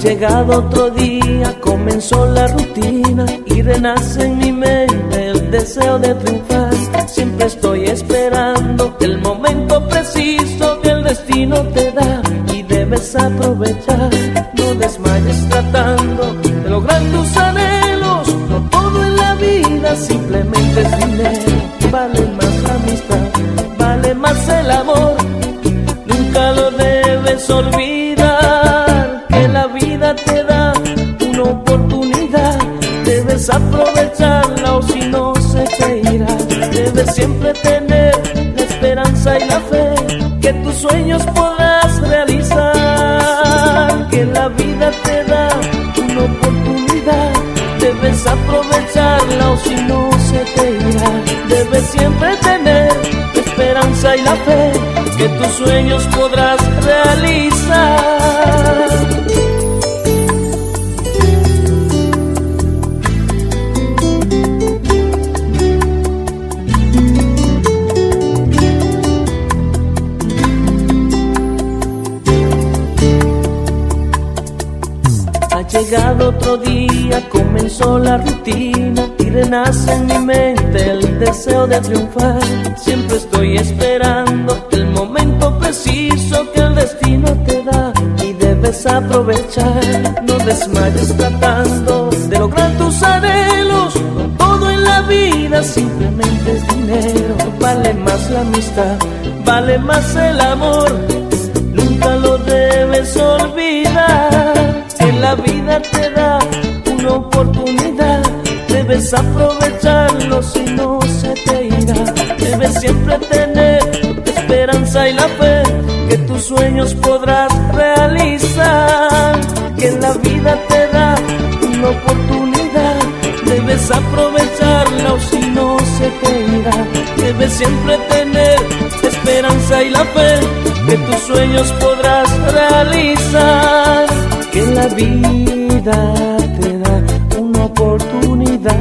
llegado otro día, comenzó la rutina y renace en mi mente el deseo de triunfar. Siempre estoy esperando el momento preciso que el destino te da y debes aprovechar. No desmayes tratando de lograr tus anhelos. No todo en la vida simplemente es dinero. Vale más la amistad, vale más el amor. Nunca lo debes olvidar Debes aprovecharla o si no se te irá. Debes siempre tener la esperanza y la fe que tus sueños podrás realizar. Que la vida te da una oportunidad. Debes aprovecharla o si no se te irá. Debes siempre tener la esperanza y la fe que tus sueños podrás realizar. Llegado otro día, comenzó la rutina y renace en mi mente el deseo de triunfar. Siempre estoy esperando el momento preciso que el destino te da y debes aprovechar. No desmayes tratando de lograr tus anhelos. Todo en la vida simplemente es dinero. Vale más la amistad, vale más el amor. Nunca lo debes olvidar. La vida te da una oportunidad. Debes aprovecharlo si no se te irá. Debes siempre tener esperanza y la fe que tus sueños podrás realizar. Que la vida te da una oportunidad. Debes aprovecharla si no se te irá. Debes siempre tener esperanza y la fe que tus sueños podrás realizar. La vida te da una oportunidad.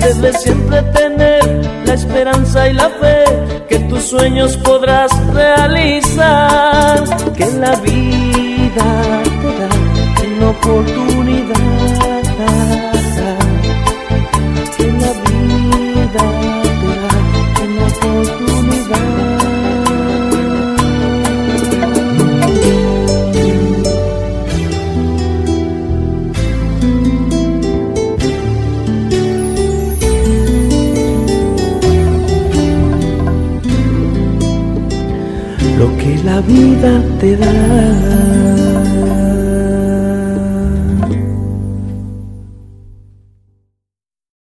Debes siempre tener la esperanza y la fe que tus sueños podrás realizar. Que la vida te da una oportunidad. Lo que la vida te da.